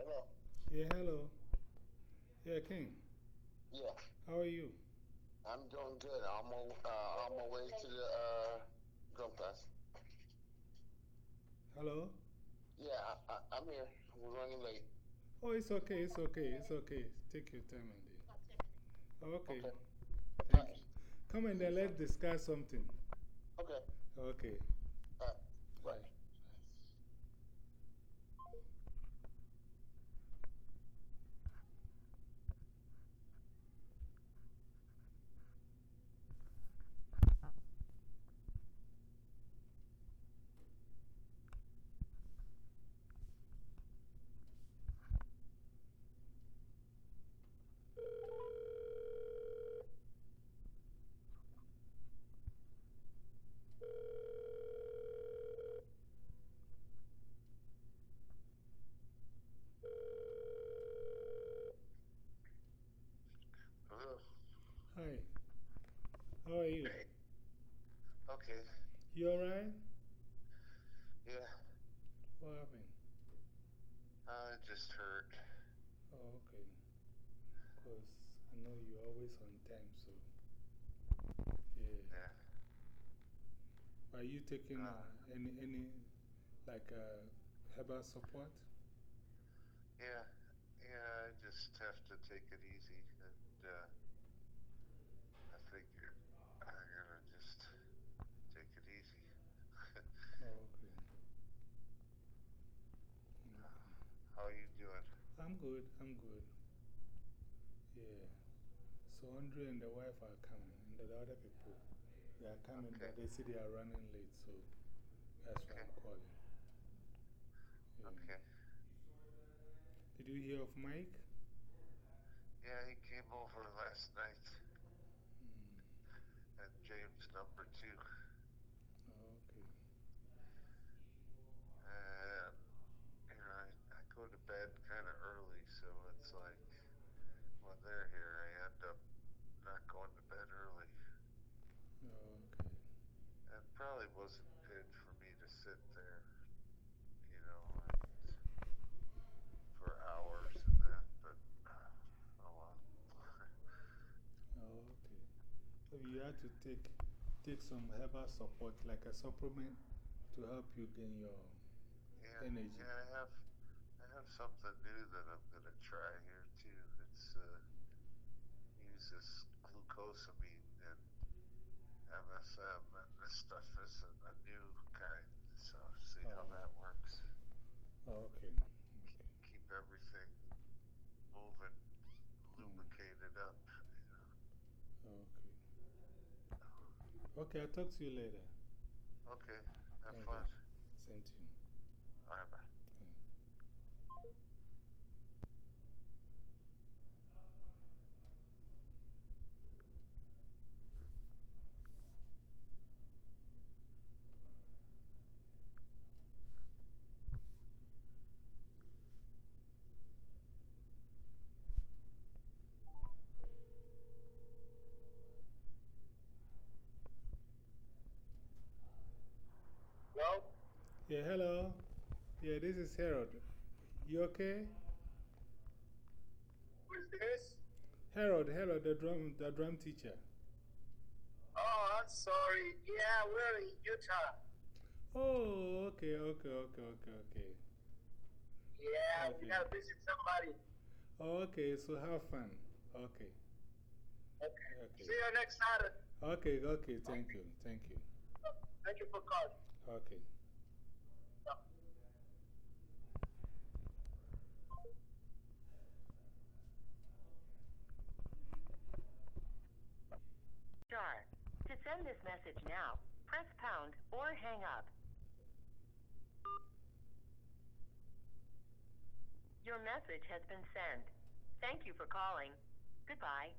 Hello. Yeah, hello. Yeah, King. Yeah, How are you? I'm doing good. I'm on, uh, on my way to the uh, drum class. Hello? Yeah, I, I, I'm here. We're running late. Oh, it's okay, it's okay, it's okay. Take your time and then. Okay. Okay. Thank you. Come and let's discuss something. Okay. Okay. Uh, right. Uh, Hi. How are you? okay. You alright? Yeah, What happened? I just heard. Oh, okay. Because I know you're always on time, so. Yeah. Yeah. Are you taking Uh. uh, any, any, like, uh, herbal support? Yeah, yeah, I just have to take it easy. And uh, I figured I'm gonna just take it easy. Oh, okay. How are you doing? I'm good, I'm good. Yeah. So Andre and the wife are coming, and the other people, they are coming, but they say they are running late, so that's why I'm calling. Yeah. Okay. Did you hear of Mike? Yeah, he came over last night Hmm. at James number two. Oh, okay. And, you know, I, I go to bed kind of early, so it's like when they're here, I end up not going to bed early. Oh, okay. It probably wasn't good for me to sit there, you know, and for hours and that, but uh, oh well. Oh, okay. So you had to take, take some herbal support, like a supplement, to help you gain your yeah, energy. yeah, I have, I have something new that I'm gonna try here too. It's uh, uses glucosamine and MSM, and this stuff is a, a new kind. So see how Oh. that works. Oh, okay. Okay. Keep everything moving, lubricated up. You know. Okay. Okay, I'll talk to you later. Okay, have Thank fun. Same to you. All right, bye. Well, Yeah, hello. Yeah, this is Harold. You okay? who's this? Harold, Harold, the drum, the drum teacher. Oh, I'm sorry. Yeah, we're in Utah. Oh, okay, okay, okay, okay, okay. Yeah, Okay. we gotta visit somebody. Oh, okay, so have fun. Okay, Okay. Okay. See you next Saturday. okay, okay, thank you, thank you. Thank you for calling. Okay. Star. To send this message now, press pound or hang up. Your message has been sent. Thank you for calling. Goodbye.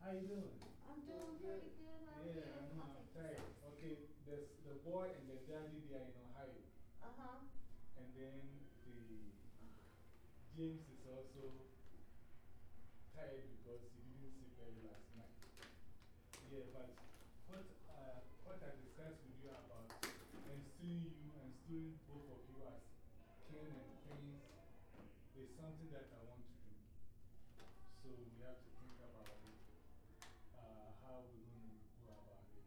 How you doing? I'm doing pretty good. How are you? Yeah, I know, I'm tired. Okay, there's the boy and the daddy they are in Ohio. Uh huh. And then the James is also tired because he didn't sleep very last night. Yeah, but what, uh, what I discussed with you about instilling you, instilling both of you as king and queens is something that I want to do. So we have to think about it, uh, how we're going to go about it.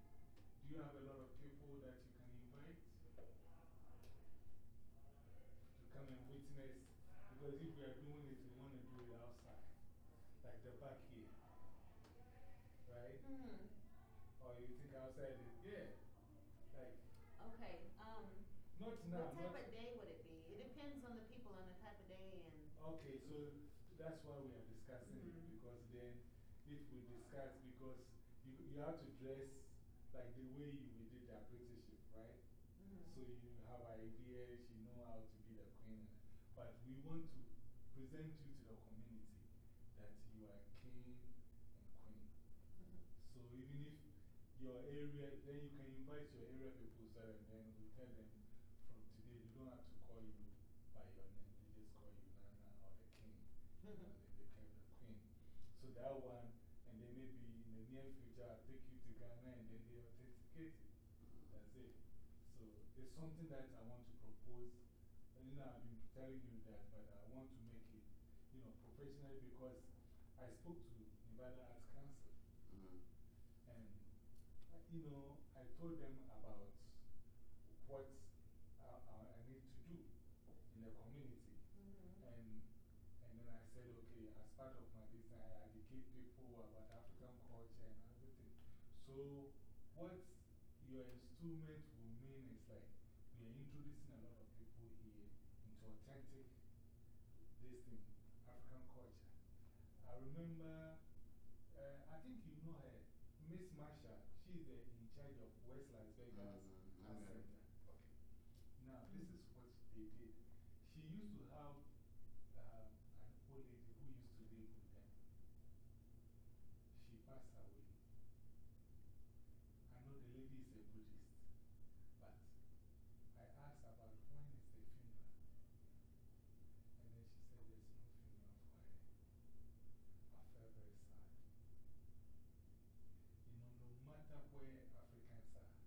Do you have a lot of people that you can invite? to come and witness. Because if we are doing it, we want to do it outside, like the back here. Right? Hmm. Or you think outside is, yeah. Like, Okay. Um, not now. what type of day would it be? It depends on the people and the type of day and. okay, so that's why we are discussing it. -hmm. Because then, if we discuss, because you, you have to dress like the way you we did the apprenticeship, right? -hmm. So you have ideas, you know how to be the queen. But we want to present you to the community that you are king and queen. So even if your area, then you can invite your area people so and then we tell them from today they don't have to call you by your name, they just call you Nana or the king. and then they become the queen. So that one, and then maybe in the near future I'll take you to Ghana and then they authenticate it. That's it. So it's something that I want to propose. And you know, I've been telling you that, but I want to make it you know, professional because I spoke to Nevada Arts Council. And, uh, you know, I told them about what I, I, I need to do in the community. -hmm. And, and then I said, okay, as part of my business, I educate people about African culture and everything. So, what your instrument will mean is like we are introducing a lot of people here into authentic, this thing, African culture. I remember, uh, I think you know her, Miss Marsha. She's the, in charge of West Las Vegas Arts okay. Center. Okay. Now, this is what they did. She used to have um, an old lady who used to live with them. She passed away. I know the lady is a Buddhist, but I asked about when is the funeral. And then she said there's no funeral for her. I felt very sad. You know, no matter where Africans are,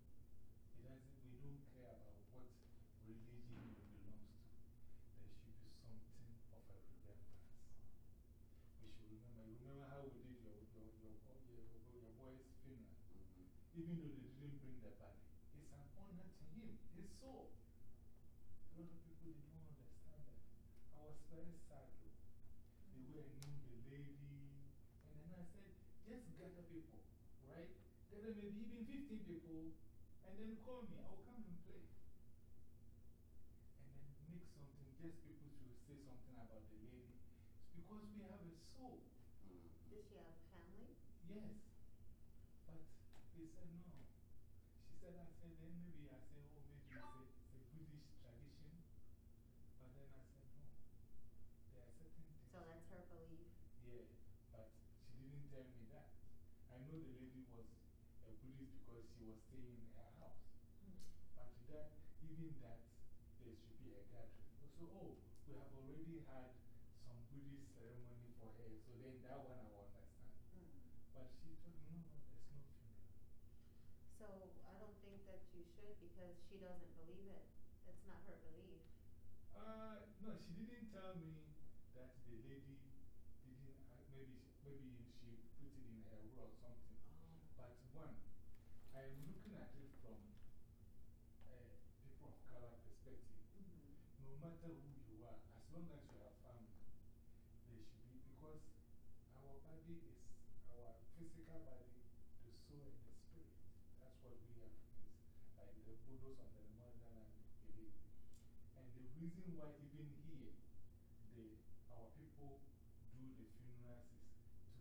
it doesn't, we don't care about what religion you belongs to. There should be something of a remembrance. We should remember. Remember how we did your, your, your, your, your boy's funeral? Even though they didn't bring the body, it's an honor to him, his soul. A lot of people they don't understand that. I was very sad though. The way I knew the lady. And then I said, just gather people, right? Gather maybe even 50 people, and then call me. I'll come and play. And then make something, just people should say something about the lady. It's because we have a soul. Does she have family? Yes. Said no. She said, I said, then maybe I said, oh, maybe it's a, it's a Buddhist tradition. But then I said, no. There are certain things. So that's her belief. Yeah, but she didn't tell me that. I know the lady was a Buddhist because she was staying in her house. Hmm. But that, even that, there should be a gathering. So, oh, we have already had some Buddhist ceremony for her, so then that one I will understand. Hmm. But she told me, no, no, there's no funeral. So I don't think that you should because she doesn't believe it. It's not her belief. Uh, no, she didn't tell me that the lady didn't, uh, maybe, she, maybe she put it in her will or something. But one, I am looking at it from a people of color perspective. -hmm. No matter who you are, as long as you have family, there should be, because our body is our physical body, the soul, and the spirit. What we Africans, like the Buddhists on the motherland, believe. And the reason why, even here, the, our people do the funerals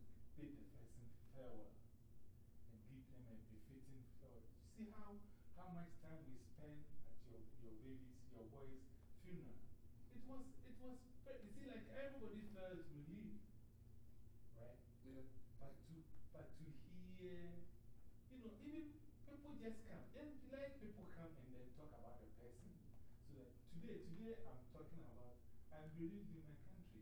is to bid the person farewell and give them a befitting farewell. See how, how much time we spend at your, your baby's, your boy's funeral? It was, it was, you see, like everybody felt relief, right? Yeah. But to, but to just come. And let people come and then talk about the person. So that today, today I'm talking about, I'm in my country.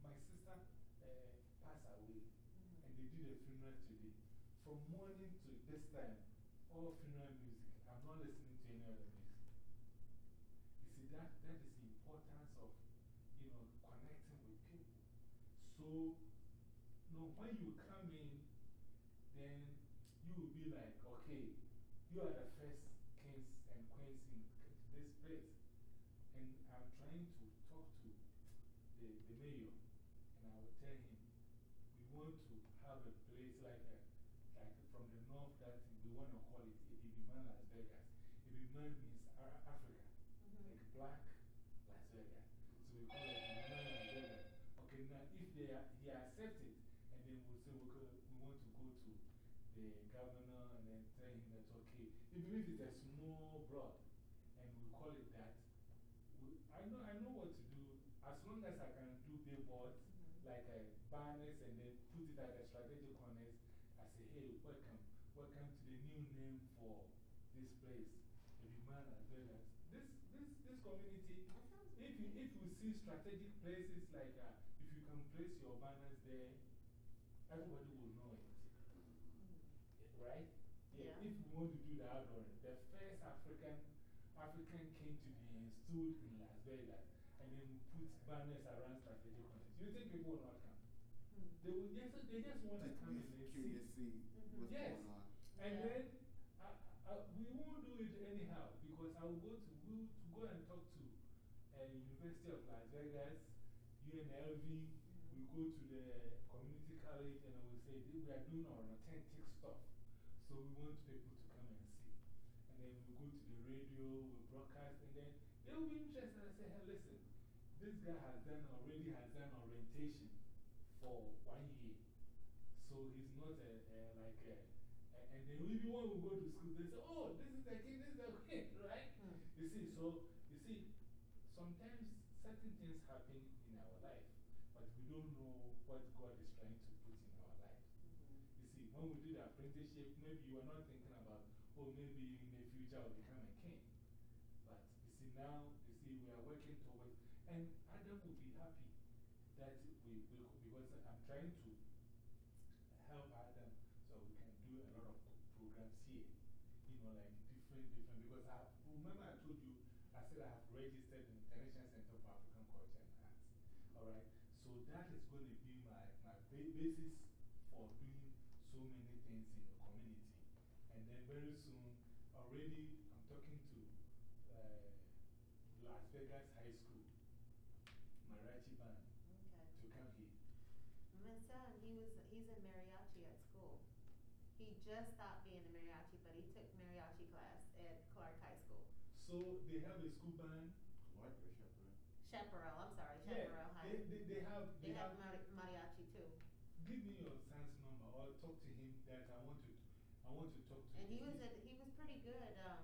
My sister uh, passed away Mm-hmm. and they did a funeral today. From morning to this time, all funeral music. I'm not listening to any other music. You see, that, that is the importance of, you know, connecting with people. So, you know, when you come in, then you will be like, okay, you are the first kings and queens in this place. And I'm trying to talk to the, the mayor, and I will tell him, we want to have a place like, a, like from the north that we want to call it Ibiman Las Vegas. Ibiman means Africa, Mm-hmm. like black Las Vegas. So we call it Ibiman Las Vegas. Okay, now if they are, he accepts it, and then we'll say we, could, we want to go to the governor and then tell him that's okay. Even if it's a small broad, and we call it that, we, I, know, I know what to do. As long as I can do billboards, Mm-hmm. like uh, banners, and then put it at the strategic corners, I say, hey, welcome, welcome to the new name for this place, Ibiman Las Vegas. This, this, this community, if you, if you see strategic places like uh, if you can place your banners there, everybody will know it. Right? Yeah. If we want to do the outdoor, the first African, African king to be installed in Las Vegas, and then put banners around strategic corners. Do you think people will not come? Hmm. They, will just, they just want to come and be then curious, see. see Mhm. what's Yes. going on. And Yeah. then I, I, we won't do it anyhow because I will go to, we, to go and talk to uh, University of Las Vegas, UNLV. We go to the community college and I will say, we are doing our authentic stuff. So we want people to come and see. And then we go to the radio, we broadcast, and then they will be interested and say, hey, listen, this guy has done already has done orientation for one year. So he's not a, a, like a, a, and then even when we go to school, they say, oh, this is the king, this is the queen, right? Hmm. You see, so, you see, sometimes certain things happen in our life, but we don't know what God is trying to put in our life. Mm-hmm. You see, when we did the apprenticeship, maybe you are not thinking about, oh, maybe in the future I'll become a king. But you see, now, you see, we are working towards, and Adam will be happy that we, we because I'm trying to help Adam so we can do a lot of programs here. You know, like different, different, because I remember I told you, I said I have registered in the International Center for African Culture and Arts. Alright? So that is going to be my, my basis for doing so many things in the community. And then very soon, already I'm talking to uh, Las Vegas High School, Mariachi Band, Okay. to come here. My son, he was, he's in mariachi at school. He just stopped being a mariachi, but he took mariachi class at Clark High School. So they have a school band. What or shepherd? Chaparral, I'm sorry, Yeah, Chaparral High. they, they, they have, They they have have, mari- mariachi too. give me your son's number or talk to him that I want to, I want to talk to And he was, he was pretty good um,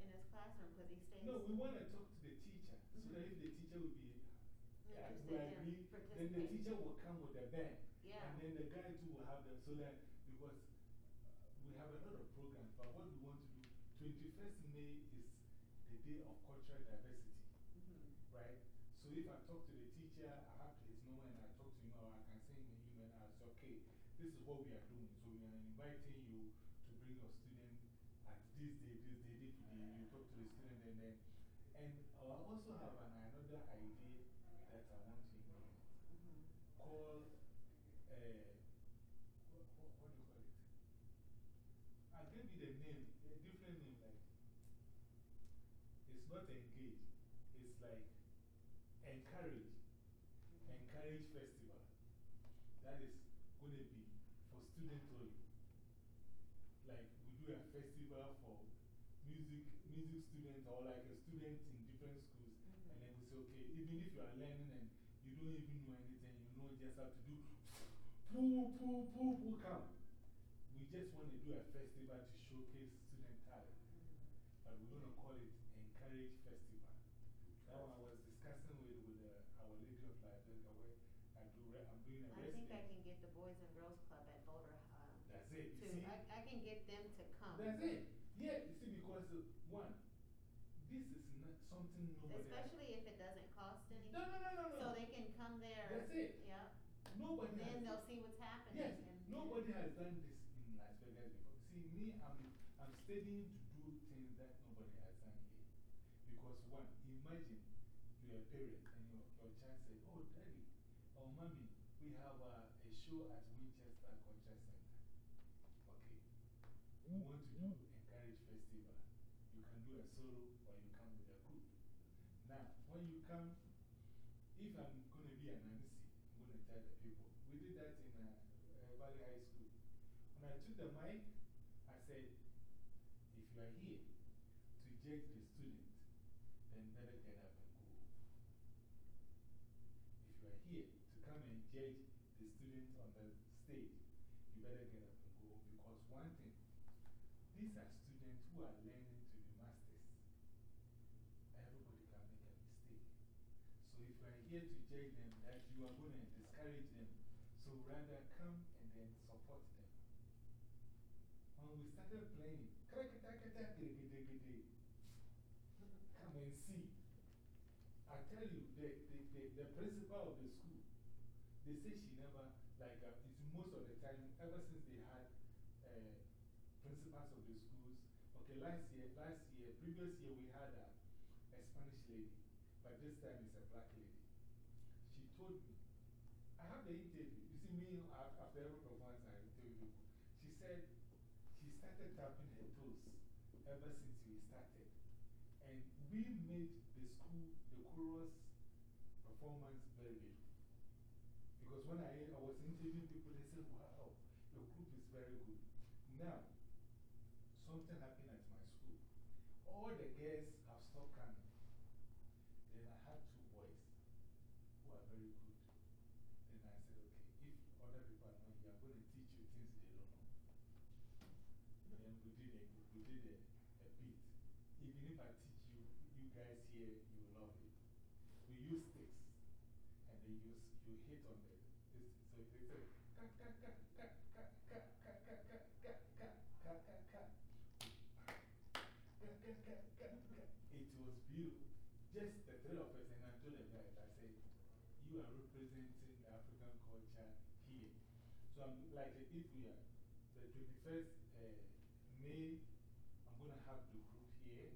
in his classroom because he stays No, we want to talk to the teacher so that if the teacher will be, yeah, interested agree, then the teacher will come with the band. Yeah. And then the guy too will have them so that, because uh, we have a lot of programs, but what we want to do, 21st May is the day of cultural diversity. Mhm. right? So if I talk to the teacher, I have his number and I talk to him, or I can send him an email and I say, okay, this is what we are doing. So we are inviting you to bring your student at this day, this day, this day. You talk to the student and then, and I also have an, another idea that I want to called, uh, what, what, what do you call it? I'll give you the name, a different name, like, it's not engage, it's like encourage, encourage festival. That is going to be for students only. Like, we do a festival for music, music students or like a student in different schools. Mhm. And then we say, okay, even if you are learning and you don't even know anything, you know, just have to do poo, poo, poo, poo, come. We just want to do a festival to showcase student talent. But we're going to call it Encourage Festival. That one I was discussing with, with uh, Our Lady of Life. where I do, re- I'm doing a I think I resident. can get the Boys and Girls Club at Boulder um, That's it. You too. see? I, I can can get them to come. That's it. Yeah, you see, because uh, one, this is not something nobody. Especially if it doesn't cost anything. No, no, no, no, no. So they can come there. That's it. Yeah. Nobody Then they'll see what's happening. Yes, nobody has done this in Las Vegas before. See, me, I'm, I'm studying to do things that nobody has done here. Because, one, imagine you're a parent and your, your child says, Oh, daddy, oh, mommy, we have a, a show at Winchester Culture Center. Okay. We want to do Encourage Festival. You can do a solo or you come with a group. Now, when you come, if I'm going to be an MC, I'm going to tell the people. We did that in uh, uh, Valley High School. When I took the mic, I said, if you are here to judge the student, then better get up and go. If you are here to come and judge the student on the stage, you better get up and go. Because one thing, these are students who are learning to be masters. Everybody can make a mistake. So if you are judge them, that you are going to discourage them. So rather come and then support them. When we started playing, come and see. I tell you, the, the, the, the principal of the school, they say she never, like, uh, it's most of the time, ever since they had uh, principals of the schools. Okay, last year, last year, previous year, we had a, a Spanish lady, but this time it's a black lady. Told me, I have the interview. You see, me, after every performance, I interview people. She said she started tapping her toes ever since we started. And we made the school, the chorus performance very big. Because when I, I was interviewing people, they said, wow, your group is very good. Now, something happened at my school. All the girls have stopped coming. Then I had two boys who are very good. Then I said, okay, if other people are not here, I'm going to teach you things they don't know. Then we did a, a, beat. Even if I teach you, you guys here, you love it. We use sticks and then you, you hit on this, so they say, ka ka ka ka ka ka ka ka ka ka ka ka ka ka. It was beautiful. Just the three of us, and I told the guys, I said, You are representing African culture here. So I'm like, if we are the 21st uh, May, have the group here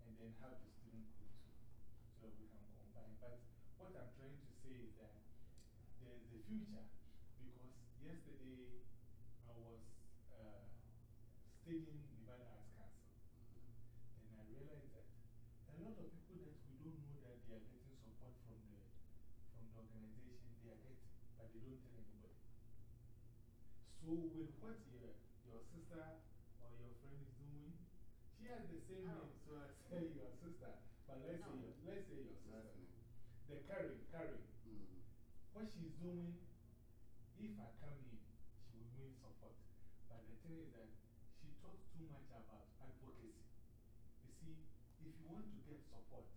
and then have the student group too. So that we can combine. But what I'm trying to say is that there's the future because yesterday I was uh, studying Nevada Arts Council. And I realized that a lot of people that we don't know that they are getting support from the, from the organization, they are getting, but they don't tell anybody. So, with what your, your sister or your friend is doing, she has the same Oh. name, so I say your sister. But let's, say, your, let's say your sister. name. The Karen, Karen. Mm. What she's doing, if I come in, she will win support. But the thing is that she talks too much about advocacy. You see, if you want to get support,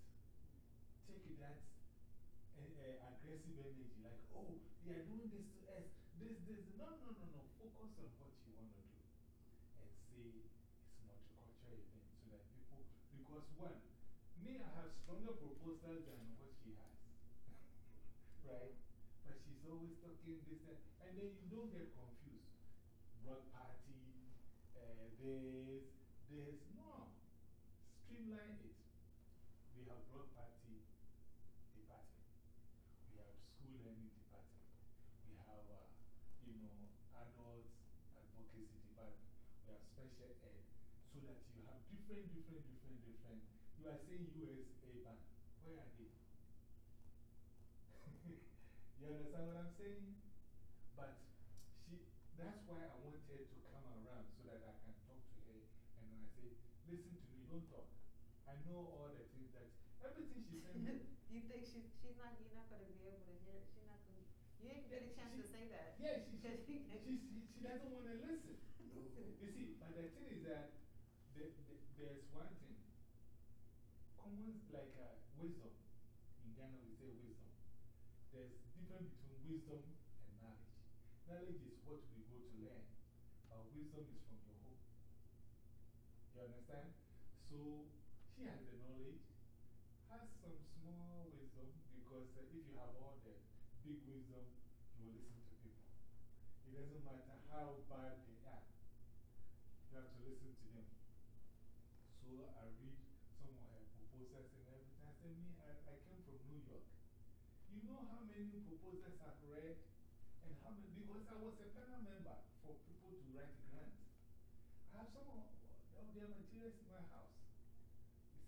take that uh, uh, aggressive energy, like, oh, they are doing this to us. This, this. No, no, no, no. Focus on what you want to do. And say it's multicultural event so that people, because one, me, I have stronger proposals than what she has. right? But she's always talking this, that, and then you don't get confused. Rock party, uh, this, this. No. Streamline it. We have block party department. We have school learning department. We have, uh, you know, adults advocacy department. We have special ed. So that you have different, different, different, different. You are saying USA band. Where are they? you understand what I'm saying? But she, that's why I want her to come around so that I can talk to her. And when I say, listen to me, don't talk. I know all the things that, everything she me. you think she's, she's not, you're not going to be able to hear it? She's not going to, you didn't get a chance to say that. Yeah, she, she, she, she- she, she doesn't want to listen. You see, but the thing is that there's one thing. Common, like uh, wisdom. In Ghana, we say wisdom. There's difference between wisdom and knowledge. Knowledge is what we go to learn. uh, wisdom is from your home. You understand? So she has the knowledge, has some small wisdom because uh, if you have all the big wisdom, you will listen to people. It doesn't matter how bad they are, you have to listen to them. So I read some of her proposals and everything. I said, Me, I, I came from New York. You know how many proposals I've read and how many, because I was a panel member for people to write grants. I have some of their materials in my house.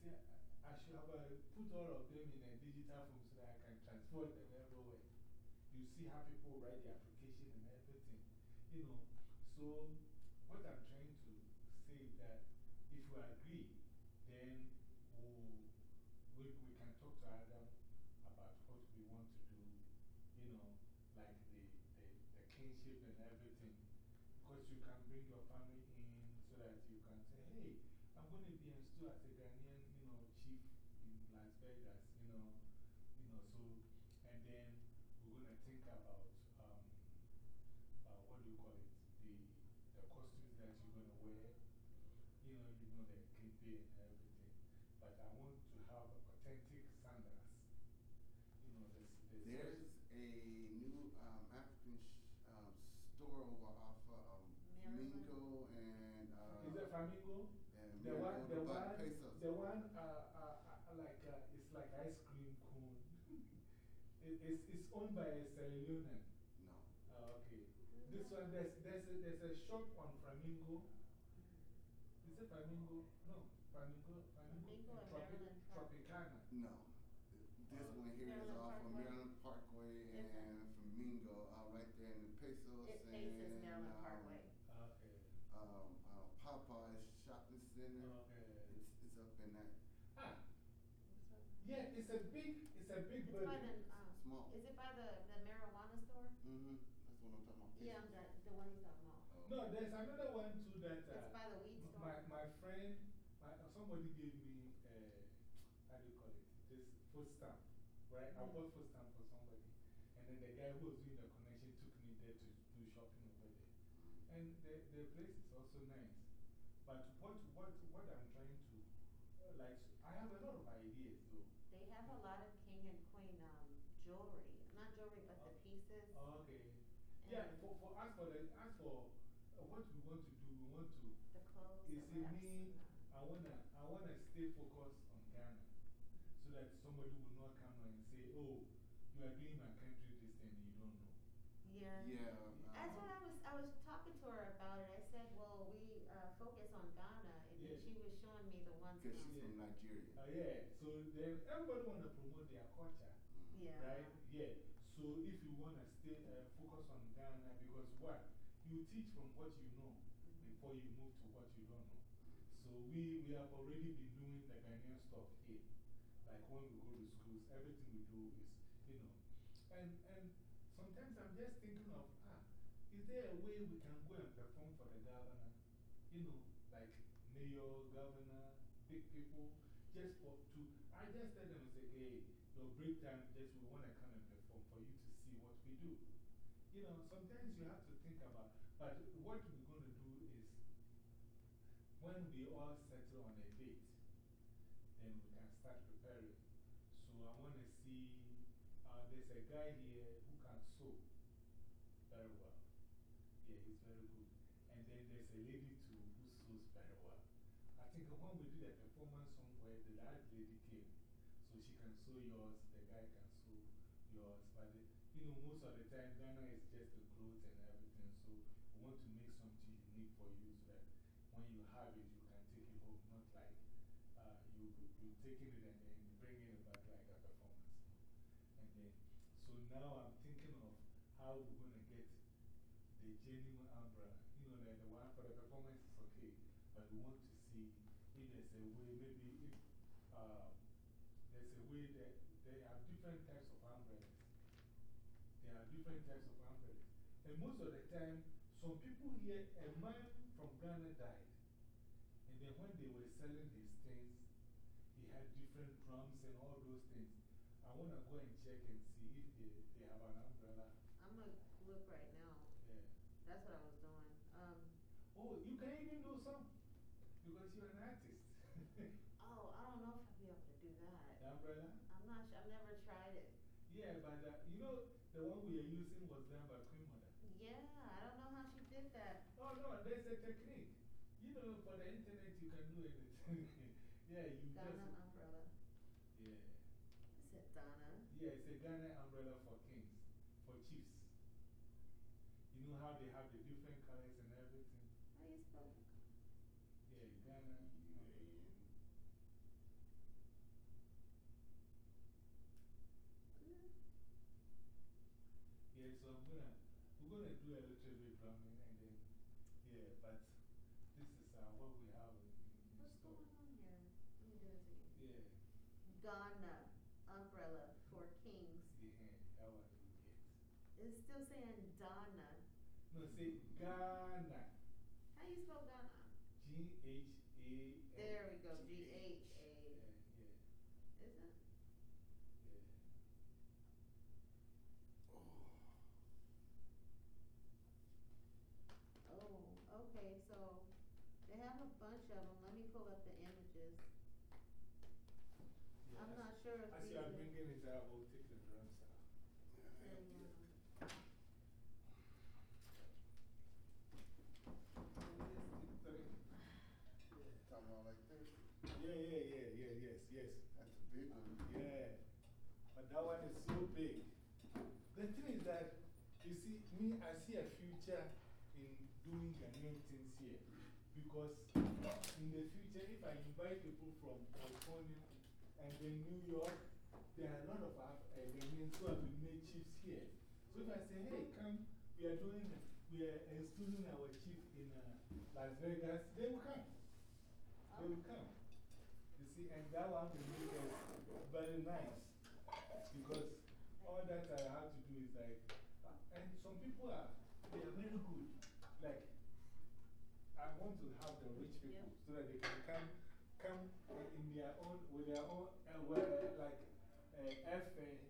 See, I, I should have uh, put all of them in a digital form so that I can transport them everywhere. You see how people write the application and everything. You know, so what I'm trying to say is that we agree, then we'll, we, we can talk to Adam about what we want to do, you know, like the, the, the kinship and everything. Because you can bring your family in so that you can say, hey, I'm going to be installed as a Ghanaian, you know, chief in Las Vegas, you know, you know, so, and then we're going to think about um, uh, what do you call it? The, the costumes that you're going to wear. You know, you know the kepi and everything. But I want to have authentic sandals. You know, this, this There's a new um, African sh um, store over off of um, Mingo and uh, Is that Flamingo? and The one, the one, Pesos. the one uh, uh, uh, like, uh, it's like ice cream cone. it, it's, it's owned by a Sierra Leonean. No. Oh, okay. This one, there's, there's, a, there's a shop on Flamingo. Is it Flamingo? No, Flamingo. Flamingo and and Tropi- Tropicana. No. This one here is Maryland off of Maryland Parkway Yes, and Flamingo, uh, right there in the Pesos. It faces and, Maryland um, Parkway. Okay. Um, uh, Popeye's Shopping Center. Okay. It's, it's up in that Ah, yeah, it's a big, it's a big It's by building. the, um, small. is it by the, the marijuana store? Mm-hmm. That's what I'm talking about. Yeah, the, the one he's talking about. Oh. No, there's another one too that uh, It's by the weed store. My, my friend, my, somebody gave me, uh, how do you call it? This food stamp, right? I Mm. bought food stamp for somebody. And then the guy who was doing the connection took me there to do shopping over there. And the, the place is also nice. But what, what, what I'm trying to, uh, like, I have a lot of ideas though. They have a lot of king and queen um, jewelry. Not jewelry, but the pieces. Oh, okay. Yeah, for, for, as for, the, as for uh, what we want to do, we want to The clothes, You the see, wraps. me, I wanna, I wanna stay focused on Ghana so that somebody will not come and say, oh, you are doing my country this and you don't know. Yeah. Yeah. That's um, what I was, I was talking to her about it. I said, well, we uh, focus on Ghana. And then Yeah. she was showing me the ones Because she's from Nigeria. Uh, yeah, so then everybody wanna promote their culture, Yeah. right? Yeah, so if you wanna stay uh, focus on Ghana, because what? You teach from what you know before you move to what you don't know. So we, we have already been doing the Ghanaian stuff here. Like when we go to schools, everything we do is, you know. And, and sometimes I'm just thinking of, ah, is there a way we can go and perform for the governor? You know, like mayor, governor, big people, just for, to, I just tell them, and say, hey, your break time, just we want to come and perform for you to see what we do. You know, sometimes you have to think about, but what we're going to do is when we all settle on a date, then we can start preparing. So I want to see, uh, there's a guy here who can sew very well. Yeah, he's very good. And then there's a lady too who sews very well. I think when we do the performance somewhere, the that lady came. So she can sew yours, the guy can sew yours. But the, you know, most of the time, Ghana is just the clothes and everything. So we want to make something unique for you so that when you can take it home. Not like uh, you, you taking it and then bringing it back like a performance. And then, so now I'm thinking of how we're going to get the genuine umbrella. You know, like the one for the performance is okay, but we want to see if there's a way, maybe if uh, there's a way that they have different types of umbrellas. There are different types of umbrellas. And most of the time, some people here, a man from Ghana died. When they were selling his things, he had different drums and all those things. I want to go and check and see if they, they have an umbrella. I'm going to look right now. Yeah. That's what I was doing. Um, Oh, you can even do some because you're an artist. Oh, I don't know if I'll be able to do that. the umbrella? I'm not sure. I've never tried it. Yeah, but uh, you know, the one we are using was done by Queen Mother. Yeah, I don't know how she did that. Oh, no, there's a technique. You know, for the internet, you can do anything. yeah, you Ghana just. umbrella. Yeah. Is it Donna? Yeah, it's a Ghana umbrella for kings, for chiefs. You know how they have the different colors and everything? How you spell it? Yeah, Ghana. Yeah, so I'm gonna, we're gonna do a little bit drumming and then, yeah, but this is uh, what we have Yeah, Ghana umbrella for kings. yeah, that one. It's still saying Donna. No, say Ghana. How do you spell Ghana? G H A. There we go. G H A. Yeah, yeah, Is it? yeah. Oh, okay. So they have a bunch of them. Let me pull up the images. Yeah, I'm not sure if As these you are are- bringing it out, we'll take the drums out. And, um, Talking about like this. Yeah, yeah, yeah, yeah, yes, yes. That's a big one. Yeah. But that one is so big. The thing is that, you see, me, I see a future in doing Ghanaian things here. Because if I invite people from California and then New York, there are a lot of Ghanaians who have been made chiefs here. So if I say, hey, come, we are doing, we are installing our chief in uh, Las Vegas, they will come. They will come. You see, and that one will make us very nice. Because all that I have to do is like, and some people are, they are very good. Like, want to have the rich people so that they can come, come in their own, with their own, uh, well, uh, like, uh, airfare,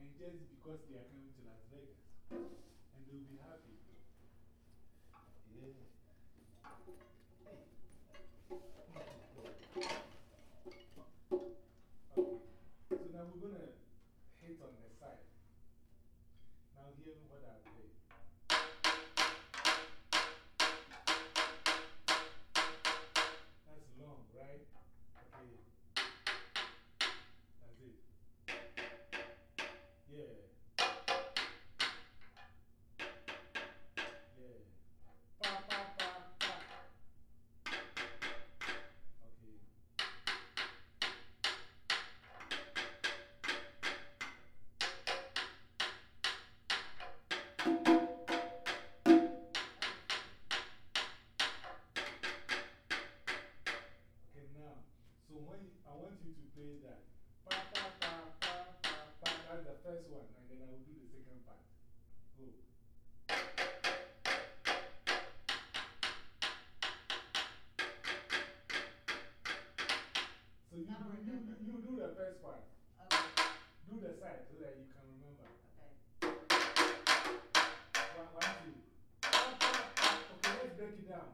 and just because they are coming to Las Vegas. And they'll be happy. So you, don't you, you do the first part. Okay. Do the side so that you can remember. Okay. One, one, two. Okay, let's break it down.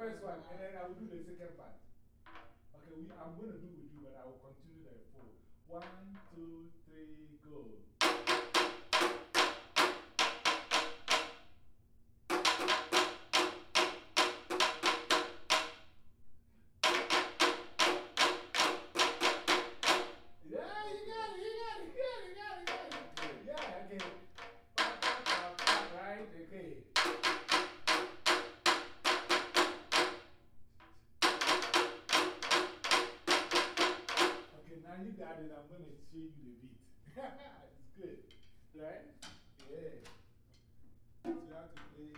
First one, I'm going to show you the beat. it's good, right? Yeah. So you have to play.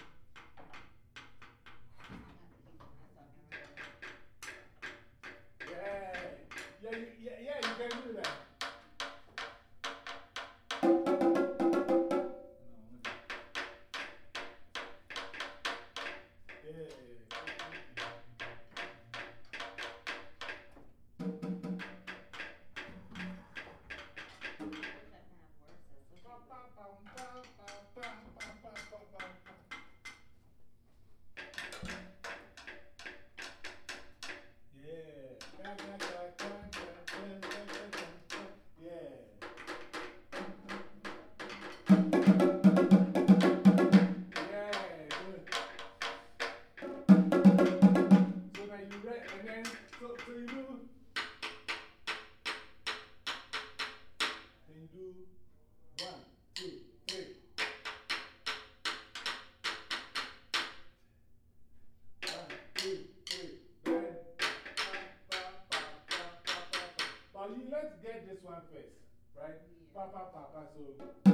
Let's get this one first, right? Pa, pa, pa, pa, so.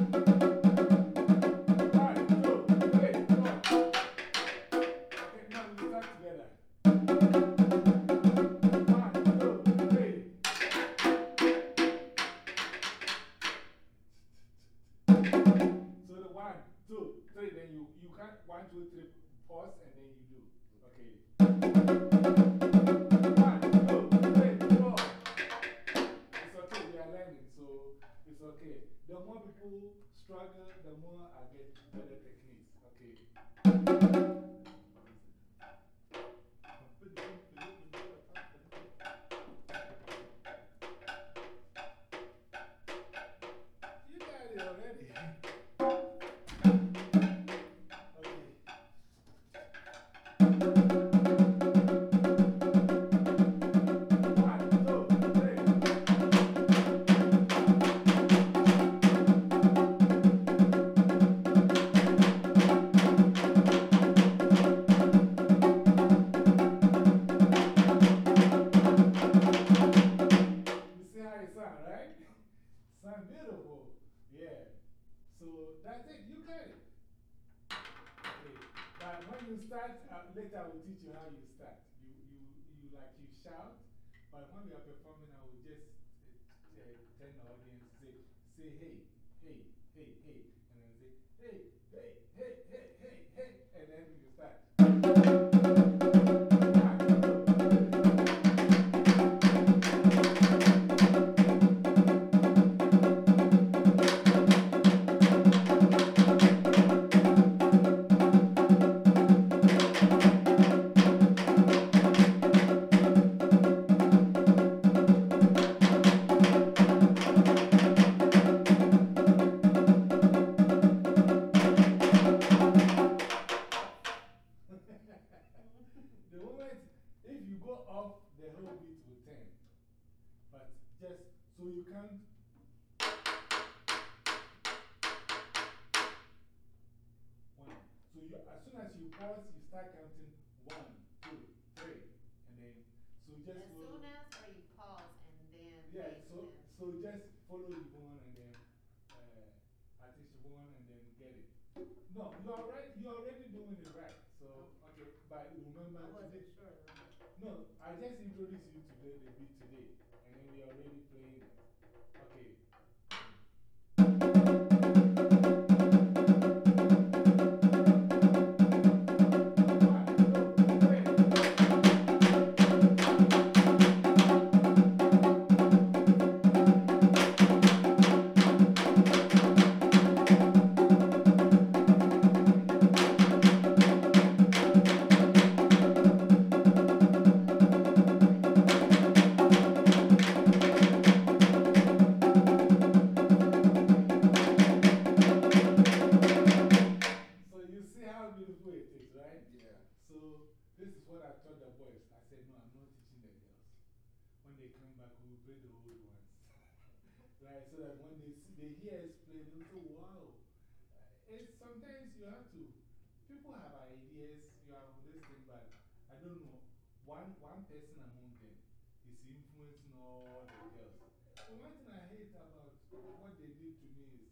say, hey, but remember. I wasn't today- sure. No, I just introduced you to the, the beat today, and then we are already playing. Okay. What I told the boys. I said, no, I'm not teaching the girls. When they come back, we will play the old ones. right? So that when they, see, they hear us play, they'll say, wow. It's, sometimes you have to, people have ideas, you have this thing, but I don't know. One, one person among them is influencing all the girls. one thing I hate about what they did to me is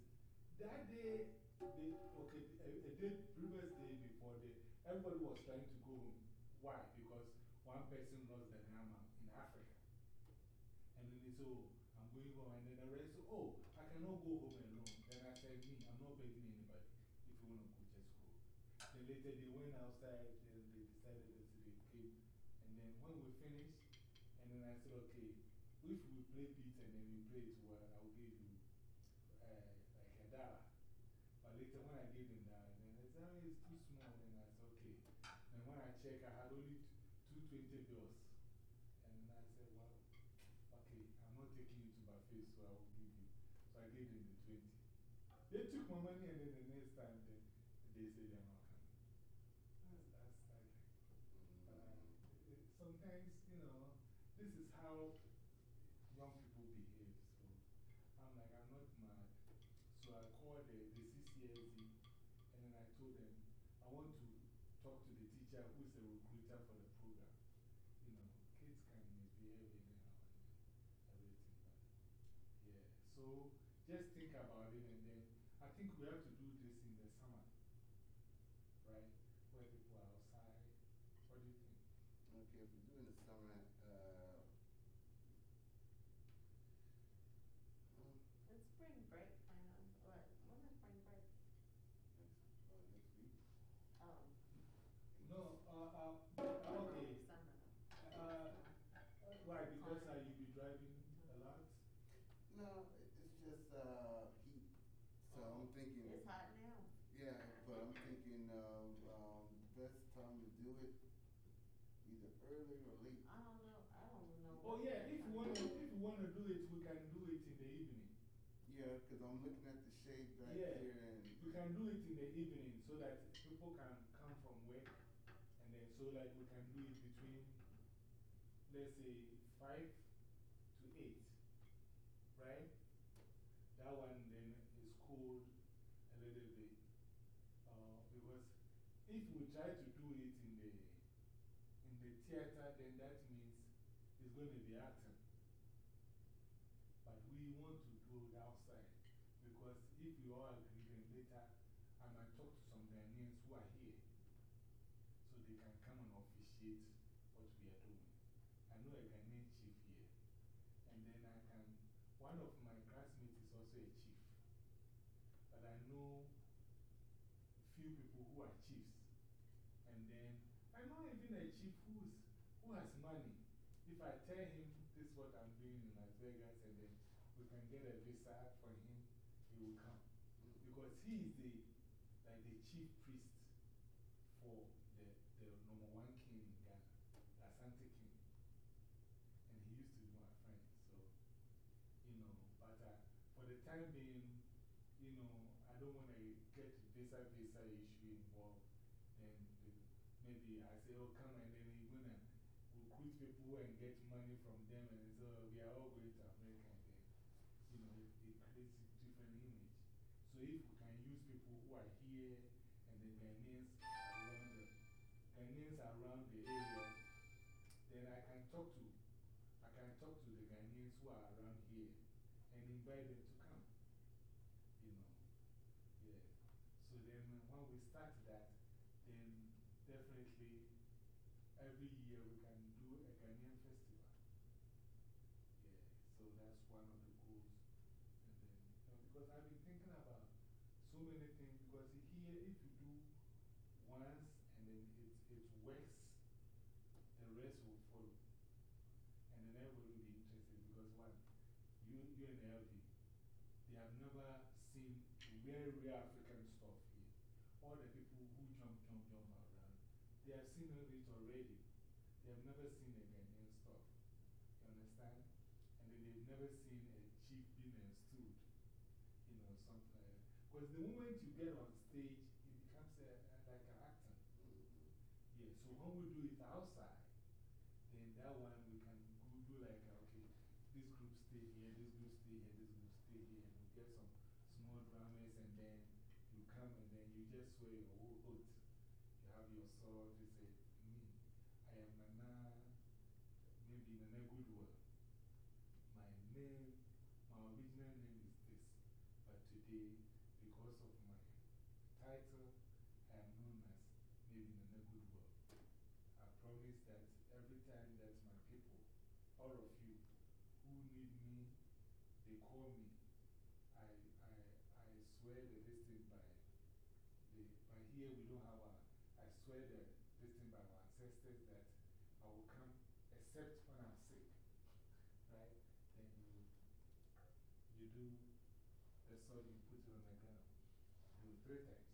that day, they, okay, a, a day, previous day before, they, everybody was trying to go home. Why? Because one person lost their grandma in Africa. And then they said, oh, I'm going home. And then the rest said, oh, I cannot go home alone. Then I said, me, I'm not begging anybody. If you want to go, just go. Then later they went outside and they decided that they came. And then when we finished, and then I said, okay, if we play beat and then we play it well, I'll give you uh, like a dollar. But later when I gave them that, and then they said, oh, it's too small. And I said, okay. And when I checked, I had only two 20 bills. And then I said, well, okay, I'm not taking you to buffet, so I will give you. So I gave them the 20. They took my money, and then the next time they, they said they're not coming. That's, that's like, uh, sometimes, you know, this is how young people behave. So I'm like, I'm not mad. So I called the, the CCSD and then I told them, I want to talk to the teacher who's the recruiter for the program. You know, kids can misbehave anyhow and everything. But yeah, so just think about it and then I think we have to do this in the summer, right? Where people are outside. What do you think? Okay, if we do in the I'm looking at the shade back Yeah. here and We can do it in the evening so that people can come from work and then so like we can do it between, let's say, 5 to 8, right? That one then is cool a little bit. Uh, because if we try to do it in the, in the theater, then that means it's going to be acting. But we want to do it outside because if we all agree, then later I might talk to some Ghanaians who are here so they can come and officiate what we are doing. I know a Ghanaian chief here, and then I can, one of my classmates is also a chief. But I know few people who are chiefs. And then I know even a chief who's, who has money. If I tell him this is what I'm doing in Las Vegas and then we can get a visa for him, he will come. Mm. Because he is the, like the chief priest for the, the number one king in Ghana, the Asante king. And he used to be my friend. So, you know, but uh, for the time being, you know, I don't want to get visa visa issue involved. The, maybe I say, oh, come and then you're going to recruit people and get money from them. And so uh, we are all going to America. And you know, it, it creates a different image. So if we can use people who are here and the Ghanaians around the, Ghanaians around the area, then I can talk to, I can talk to the Ghanaians who are around here and invite them to come. You know, yeah. So then when we start that, then definitely every year we can do a Ghanaian festival. Yeah, so that's one of the goals. And then, you know, because I've been thinking about so many things, because here, if you do once and then it, it works, the rest will follow. And then everybody will be interested because one, you, you and LV, they have never seen very real African stuff here. All the people who jump, jump, jump around, they have seen it already. They have never seen a Ghanaian stuff. You understand? Never seen a chief being stood. You know, something like. Because the moment you get on stage, it becomes a, a, like an acting. Yeah, so when we do it outside, then that one we can go do like, okay, this group stay here, this group stay here, this group stay here, and we get some small drummers, and then you come and then you just wear your whole oath. You have your sword, you say, Me, I am Nana, maybe Nana Goodwill. My name day, because of my title, I am known as maybe Nana Goodwill. I promise that every time that my people, all of you who need me, they call me. I, I, I swear that this thing by, the, by here we don't have a, I swear that this thing by our ancestors that I will come except when I'm sick. Right? Then you, you do the song, you put it on the gun, do it three times.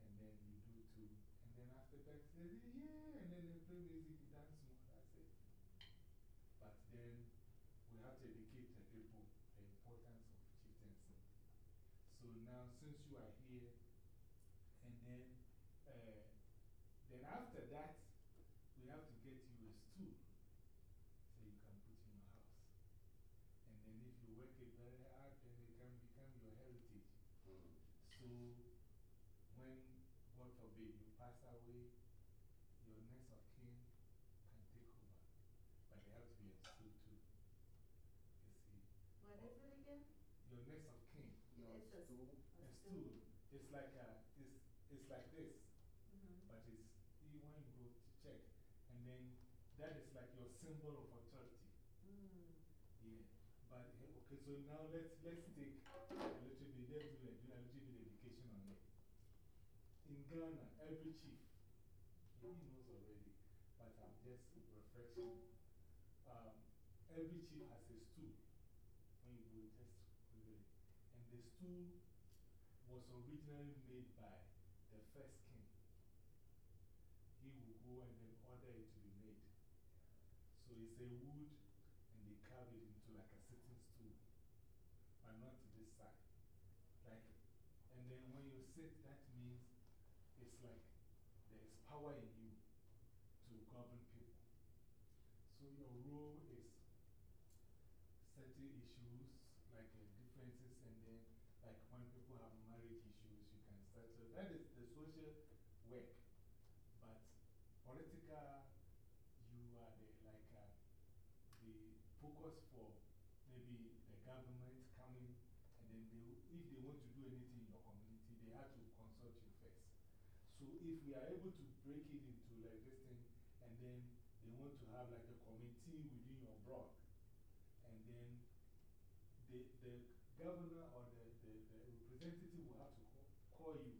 And then you do two. And then after that, they say, yeah. And then they play music, you dance more. That's it. But then we have to educate the people the importance of chieftaincy. So now, since you are here, and then uh, then after that, we have to get you a stool so you can put in your house. And then if you work it very hard, then it can become your heritage. Hmm. So when, God forbid, you pass away, your next of kin can take over. But they have to be a stool too. You see, What is it again? your next of kin, No, It's a stool. a stool, it's like, a, it's, it's like this. -hmm. But it's, you want to go to check. And then that is like your symbol of authority. Mm. Yeah. But, okay, so now let's, let's take a little bit, let's do a, do a little bit education on it. In Ghana, every chief, he knows already, but I'm just refreshing. Um, every chief has a stool. When you go, just it. And the stool was originally made by the first king. He will go and then order it to be made. So it's a wood and they carve it into like a sitting stool, but not to this side. Like, and then when you sit, that means it's like there's power in you to govern people. So your role is settle issues like uh, differences, and then like when people have marriage issues, you can settle. That is the social work. But political, you are the, like, uh, the focus for maybe the government coming, and then they, if they want to do anything in your community, they have to consult you first. So if we are able to break it into like this thing, and then they want to have like a committee within your block, and then the, the governor or the, the, the representative will have to call, call you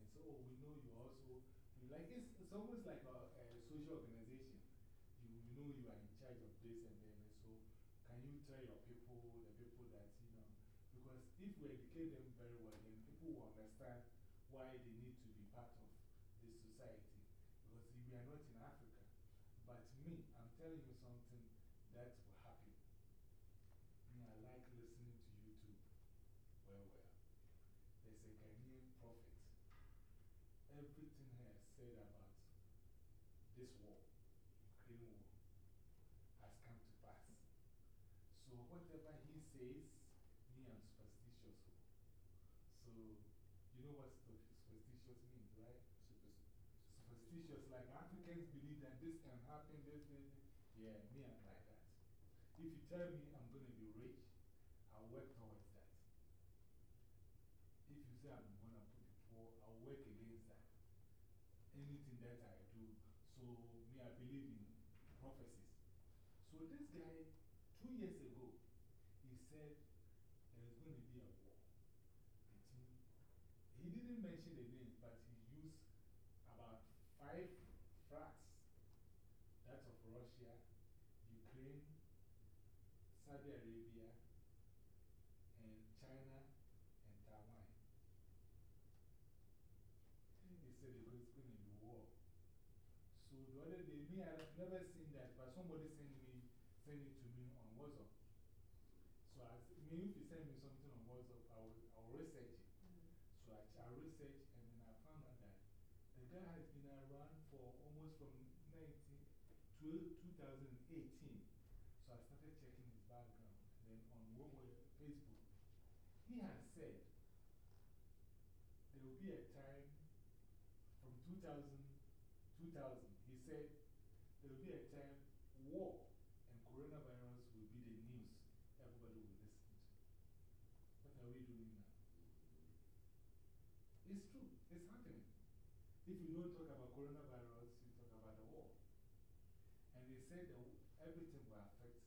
and say, oh, we know you also, like, it's, it's almost like a, a social organization. You, you know you are in charge of this, and then so can you tell your people, the people that, you know, because if we educate them very well, then people will understand why they need to be part of this society. Because we are not in Africa. But me, I'm telling you something that will happen. Me, I like listening to you too. Well, well. There's a Ghanaian prophet. Everything he has said about this war, Ukraine war, has come to pass. So whatever he says, me, I'm superstitious. So, you know what superstitious means, right? Superstitious, like Africans believe that this can happen, this, this. Yeah, me, I'm like that. If you tell me I'm going to be rich, I'll work towards that. If you say I'm going to put the poor, I'll work against that. Anything that I do. So, me, I believe in prophecies. So, this guy, two years ago, he said there's going to be a war. He didn't mention the names, but he used about five flags. That's of Russia, Ukraine, Saudi Arabia, and China, and Taiwan. He said it was going to be war. So the other day, me, I've never seen that, but somebody sent me, sent it to me on WhatsApp. So I, me, if you send me something on WhatsApp, I will, I will research it. Mm-hmm. So I, I researched and then I found out that the guy has been around for almost from 19, to 2018. So I started checking his background. Then on Facebook, he had said there will be a time from 2000, 2000, he said there will be a time war and coronavirus will be the news everybody will listen to. What are we doing now? True, it's happening. If you don't talk about coronavirus, you talk about the war. And they said that everything will affect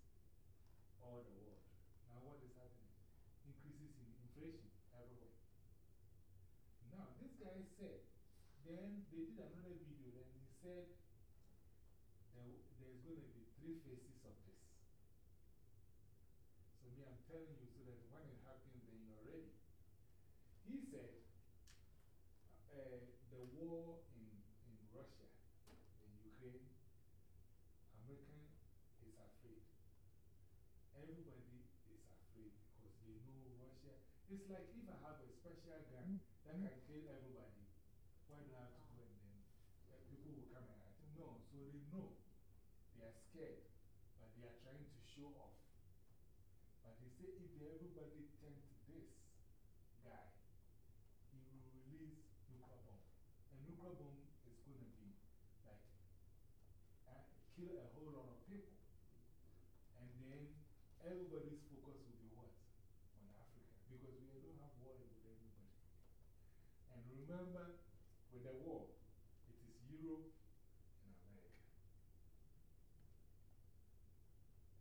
all the world. Now, what is happening? Increases in inflation everywhere. Now, this guy said, then they did another video, and he said there, there's going to be three phases of this. So, me, I'm telling you so that when it happens, then you're ready. He said uh, the war in, in Russia, in Ukraine, American is afraid. Everybody is afraid because they know Russia. It's like if I have a special gun that can kill everybody, why do I have to go and then uh, people will come and attack? No, so they know. They are scared, but they are trying to show off. But they say if everybody turn this guy, he will release nuclear bomb. And nuclear bomb is going to be like uh, kill a whole lot of people. Everybody's focus will be what? On Africa. Because we don't have water with everybody. And remember, with the war, it is Europe and America.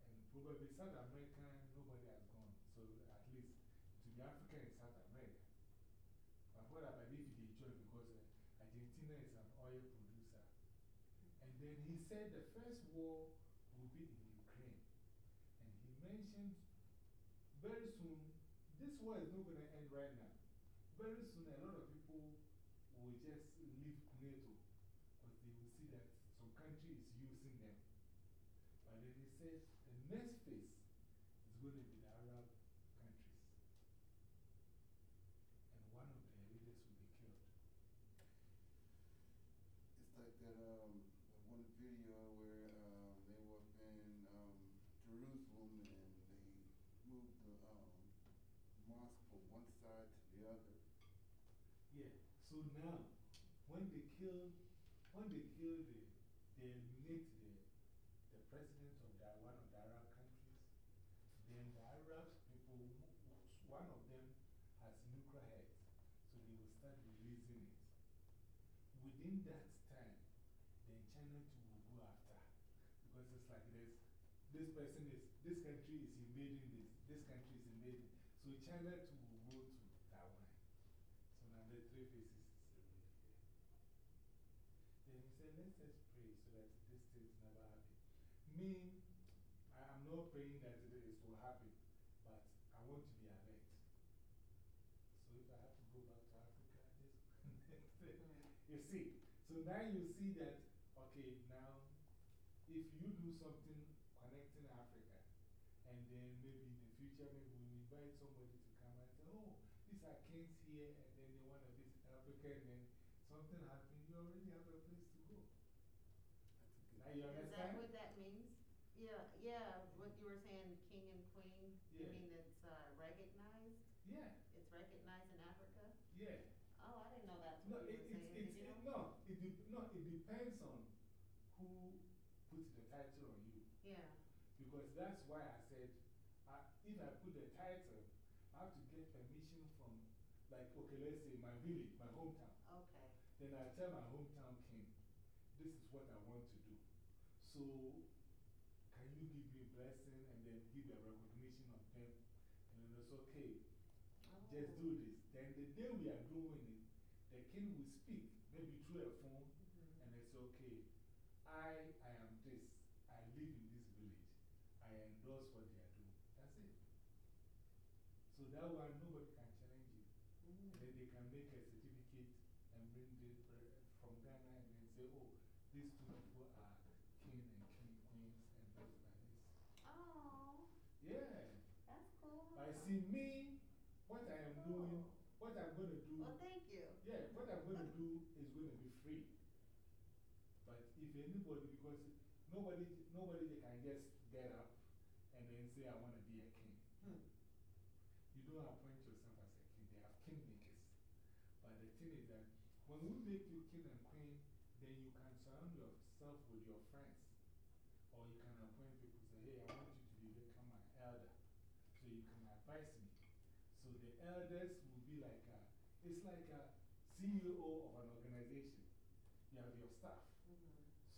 And probably South America, nobody has gone. So at least to be African in South America. But what about if they join? Because uh, Argentina is an oil producer. And then he said the first war will be in Ukraine. And he mentioned very soon, this war is not going to end right now. Very soon, a lot of people will just leave NATO because they will see that some country is using them. But then he says the next phase is going to be the Arab countries. And one of their leaders will be killed. It's like that um, one video where um, they were in um, Jerusalem and they moved the um, from one side to the other. Yeah, so now, when they kill, when they kill the, they eliminate the, the president of the, one of the Arab countries, then the Arab people, one of them has nuclear heads, so they will start releasing it. Within that time, then China will go after. Because it's like this, this person is, this country is invading this, this country is invading. So China too will go to Taiwan. So now the three faces is already there. Then he said, let's just pray so that this thing never happen. Me, I am not praying that it, will happen, but I want to be alert. So if I have to go back to Africa, just mm. you see. So now you see that, okay, now if you do something connecting Africa, and then maybe in the future, maybe invite somebody to come and say, oh, these are kings here, and then they want to visit Africa, and then something happens, you already have a place to go. Now you Is that what that means? Yeah, yeah, what you were saying, king and queen, yeah. you mean it's uh, recognized? Yeah, It's recognized in Africa? yeah. Oh, I didn't know that's No, what you it, were it, saying. it, Did you know? no, it, de no, it depends on who puts the title on you. Yeah, Because that's why I said, I, if I put the title, I have to get permission from, like, okay, let's say my village, my hometown. okay. Then I tell my hometown king, this is what I want to do. So, can you give me a blessing and then give a recognition of them? And then it's okay, just Oh. do this. Then the day we are doing it, the king will speak, maybe through a phone, Mhm. and it's okay. I, I am this. I live in this village. I endorse what they are doing. That's it. So that one, nobody can challenge you. Mhm. And then they can make a certificate and bring it from Ghana and then say, oh, these two people are king and king, queens, and those like this. Oh, Yeah. that's cool. I see me, what I am doing, what I'm going to do. Well, thank you. Yeah, what I'm going to do is going to be free. But if anybody, because nobody, nobody can just get up and then say, I want to be a king. Hmm. You don't appoint yourself as a king, they have kingmakers. But the thing is that when we make you king and queen, then you can surround yourself with your friends. Or you can appoint people, say, hey, I want you to be, become my elder. So advise me. So the elders will be like a, it's like a CEO of an organization, you have your staff. -hmm.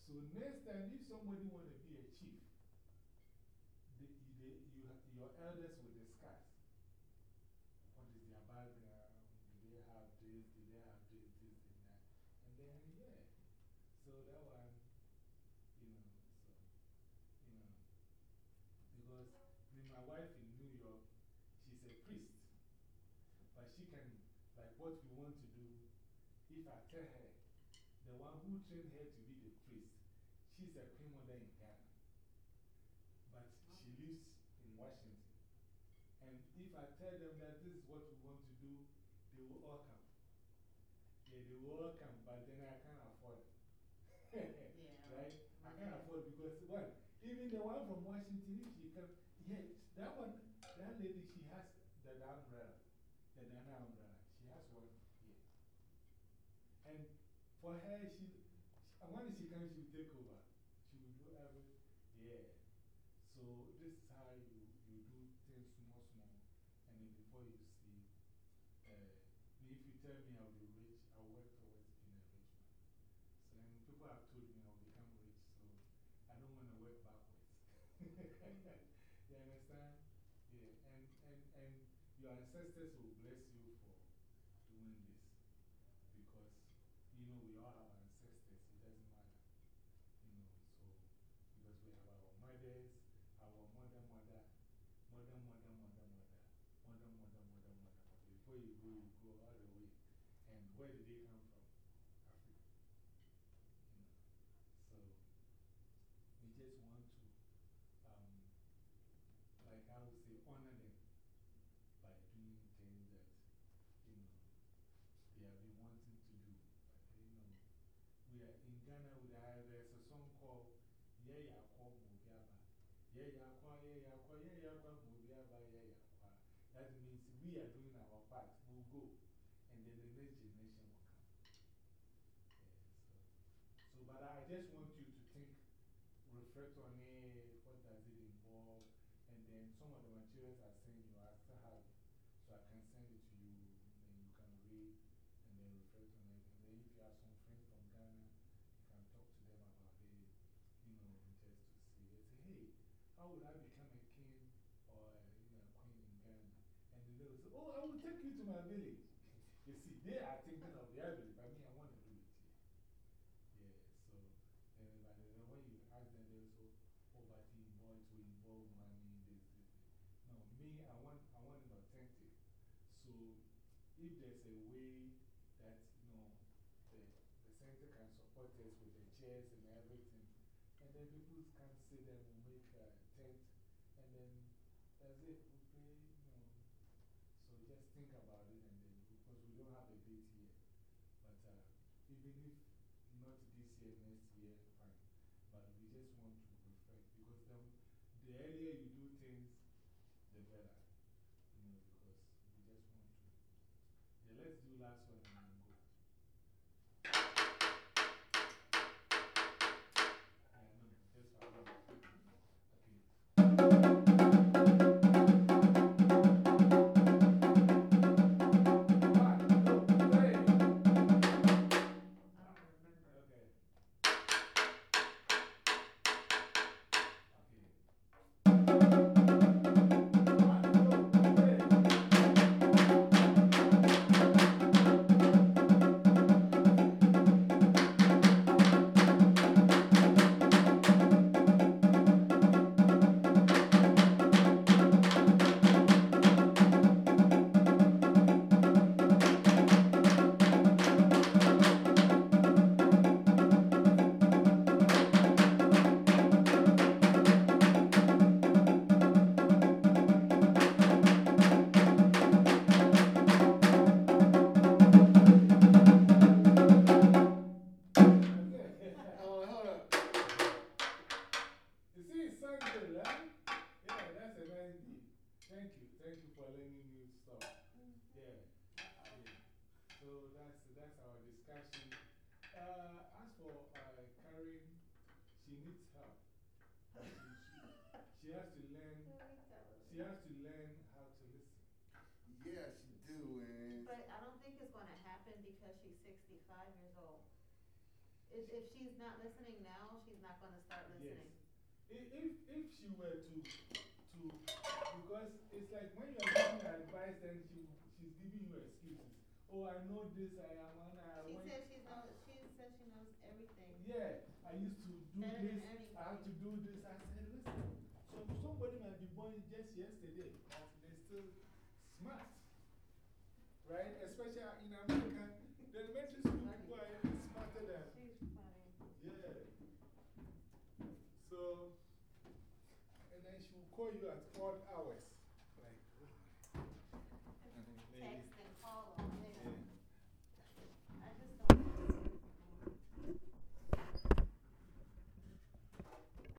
So next time, if somebody want to be a chief, they, they, you have, your elders will discuss what is their background, do they have this, do they have this, this, and that. And then, yeah. So that one, you know, so, you know, because with my wife in New York, she's a priest. But she can, like what we want to do, if I tell her, the one who trained her to be the priest, she's a queen mother in Ghana. But she lives in Washington. And if I tell them that this is what we want to do, they will all come. Yeah, they will all come, but then I can't afford it. Yeah. right? I can't afford because, one, even the one from Washington, if she comes, yeah, that one, that lady, she has the, the umbrella, the Dana umbrella. She has one here. And for her, she, when she comes, she will take over. She will do everything. Yeah. So this is how you, you do things small, small. And then before you see, uh, if you tell me I'll be rich, I'll work towards being a rich man. So then people have told me I'll become rich, so I don't want to work backwards. you understand? Yeah. And, and, and your ancestors will bless you for doing this. Because, you know, we all have ancestors, it doesn't matter. You know, so, because we have our mothers, our mother, mother, mother, mother, mother, mother, mother, mother, mother, mother, mother. Before you go, go all the way. And where did they come? Africa. You know, so we just want to, um, like I would say, honor them by doing things that, you know, they have been wanting to do. But, you know, we are in Ghana, there's a song called Yeah Ya Kwa Mubiaba. Yeah Ya Kwa, Yeah Ya Kwa, Yeah Ya Kwa Mubiaba, Yeah Ya Kwa. That means we are doing our part, we'll go. And then the next generation will come. Yeah, so, so, but I just want you to think, reflect on it, what does it involve, and then some of the materials I send you, I still have it. So I can send it to you, and you can read, and then reflect on it. And then if you have some friends from Ghana, you can talk to them about it, you know, just to see. They say, hey, how would I become a king or a, you know, queen in Ghana? And they will say, oh, I will take you to my village. You see, they are thinking of their village, but me, I want to do it here. Yeah, so, and but then when you ask them, they say, oh, but it involves, to involve money, this, this, this. No, me, I want, I want it authentic. So, if there's a way that, you know, the, the center can support us with the chairs and everything, and then people can there and make a tent, and then that's it. We pay, you know. So think about it, and then, because we don't have a date yet. But uh, even if not this year, next year, fine. But we just want to reflect because the, the earlier you do things, the better. You know, because we just want to. Yeah, let's do last one If, if she's not listening now, she's not gonna start listening. If, if, if she were to, to, because it's like when you are giving her advice, then she, she's giving you excuses. Oh, I know this, I am, I She said she knows, she said she knows everything. Yeah, I used to do Better this, I have to do this. I said, listen, so somebody might be born just yesterday, but they're still smart. Right? Especially